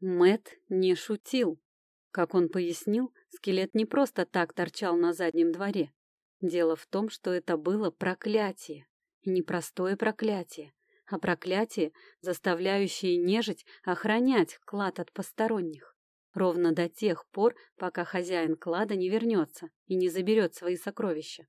Мэт не шутил. Как он пояснил, скелет не просто так торчал на заднем дворе. Дело в том, что это было проклятие. И не простое проклятие, а проклятие, заставляющее нежить охранять клад от посторонних. Ровно до тех пор, пока хозяин клада не вернется и не заберет свои сокровища.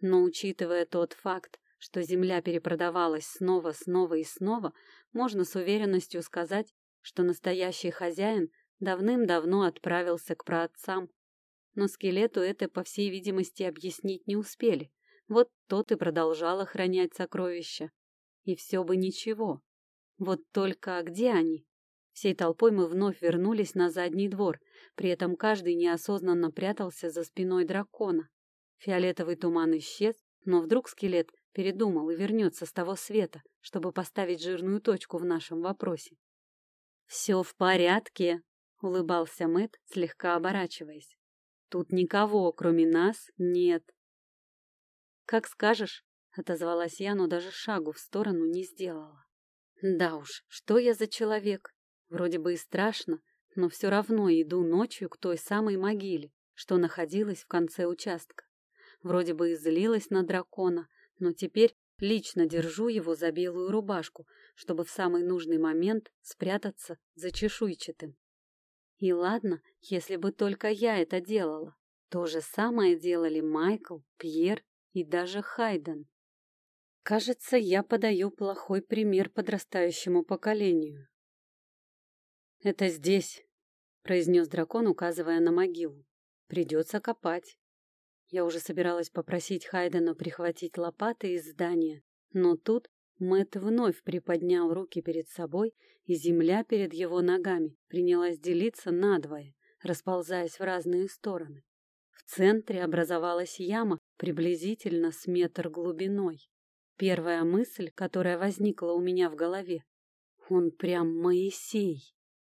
Но учитывая тот факт, что земля перепродавалась снова, снова и снова, можно с уверенностью сказать, что настоящий хозяин давным-давно отправился к праотцам. Но скелету это, по всей видимости, объяснить не успели. Вот тот и продолжал охранять сокровища. И все бы ничего. Вот только где они? Всей толпой мы вновь вернулись на задний двор, при этом каждый неосознанно прятался за спиной дракона. Фиолетовый туман исчез, но вдруг скелет передумал и вернется с того света, чтобы поставить жирную точку в нашем вопросе. «Все в порядке», — улыбался Мэт, слегка оборачиваясь. «Тут никого, кроме нас, нет». «Как скажешь», — отозвалась я, но даже шагу в сторону не сделала. «Да уж, что я за человек? Вроде бы и страшно, но все равно иду ночью к той самой могиле, что находилась в конце участка. Вроде бы и злилась на дракона, но теперь лично держу его за белую рубашку, чтобы в самый нужный момент спрятаться за чешуйчатым. И ладно, если бы только я это делала. То же самое делали Майкл, Пьер и даже Хайден. Кажется, я подаю плохой пример подрастающему поколению. «Это здесь», — произнес дракон, указывая на могилу. «Придется копать». Я уже собиралась попросить Хайдена прихватить лопаты из здания, но тут Мэт вновь приподнял руки перед собой, и земля перед его ногами принялась делиться надвое, расползаясь в разные стороны. В центре образовалась яма приблизительно с метр глубиной. Первая мысль, которая возникла у меня в голове — он прям Моисей.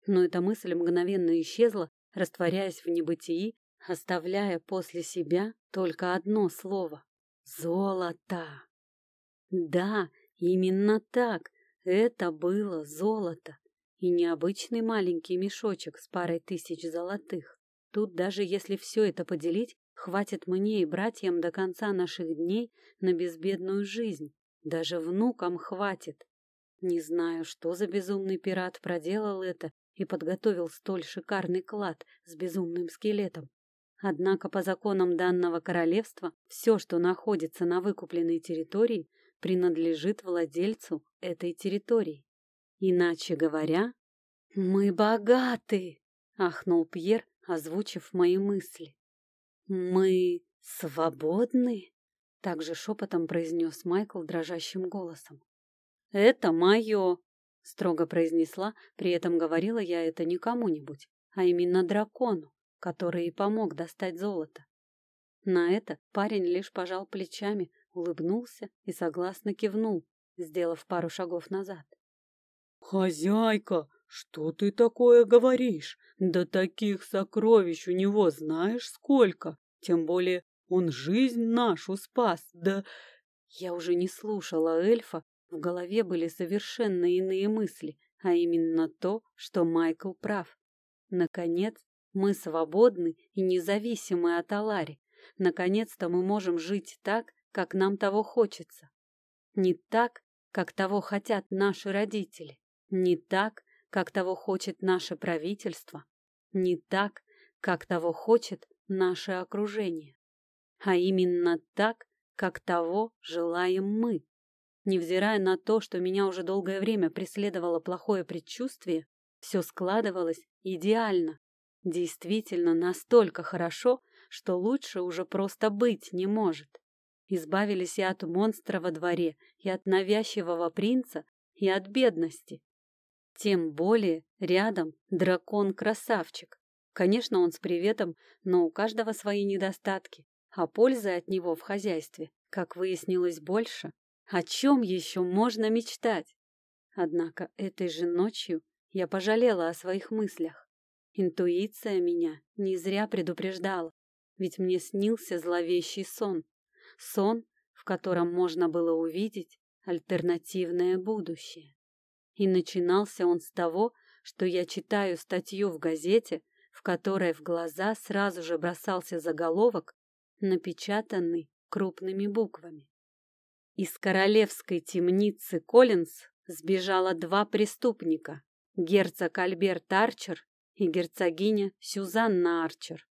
Но эта мысль мгновенно исчезла, растворяясь в небытии, оставляя после себя только одно слово — золото. Да, именно так, это было золото. И необычный маленький мешочек с парой тысяч золотых. Тут даже если все это поделить, хватит мне и братьям до конца наших дней на безбедную жизнь. Даже внукам хватит. Не знаю, что за безумный пират проделал это и подготовил столь шикарный клад с безумным скелетом. Однако по законам данного королевства все, что находится на выкупленной территории, принадлежит владельцу этой территории. Иначе говоря, «Мы богаты!» — ахнул Пьер, озвучив мои мысли. «Мы свободны?» — также шепотом произнес Майкл дрожащим голосом. «Это мое!» — строго произнесла, при этом говорила я это не кому-нибудь, а именно дракону который и помог достать золото. На это парень лишь пожал плечами, улыбнулся и согласно кивнул, сделав пару шагов назад. «Хозяйка, что ты такое говоришь? Да таких сокровищ у него знаешь сколько? Тем более он жизнь нашу спас, да...» Я уже не слушала эльфа, в голове были совершенно иные мысли, а именно то, что Майкл прав. Наконец, мы свободны и независимы от Алари. Наконец-то мы можем жить так, как нам того хочется. Не так, как того хотят наши родители. Не так, как того хочет наше правительство. Не так, как того хочет наше окружение. А именно так, как того желаем мы. Невзирая на то, что меня уже долгое время преследовало плохое предчувствие, все складывалось идеально. Действительно настолько хорошо, что лучше уже просто быть не может. Избавились и от монстра во дворе, и от навязчивого принца, и от бедности. Тем более рядом дракон-красавчик. Конечно, он с приветом, но у каждого свои недостатки, а пользы от него в хозяйстве, как выяснилось, больше. О чем еще можно мечтать? Однако этой же ночью я пожалела о своих мыслях. Интуиция меня не зря предупреждала, ведь мне снился зловещий сон. Сон, в котором можно было увидеть альтернативное будущее. И начинался он с того, что я читаю статью в газете, в которой в глаза сразу же бросался заголовок, напечатанный крупными буквами. Из королевской темницы Коллинз сбежало два преступника – герцог Альберт Арчер и герцогиня Сюзанна Арчер.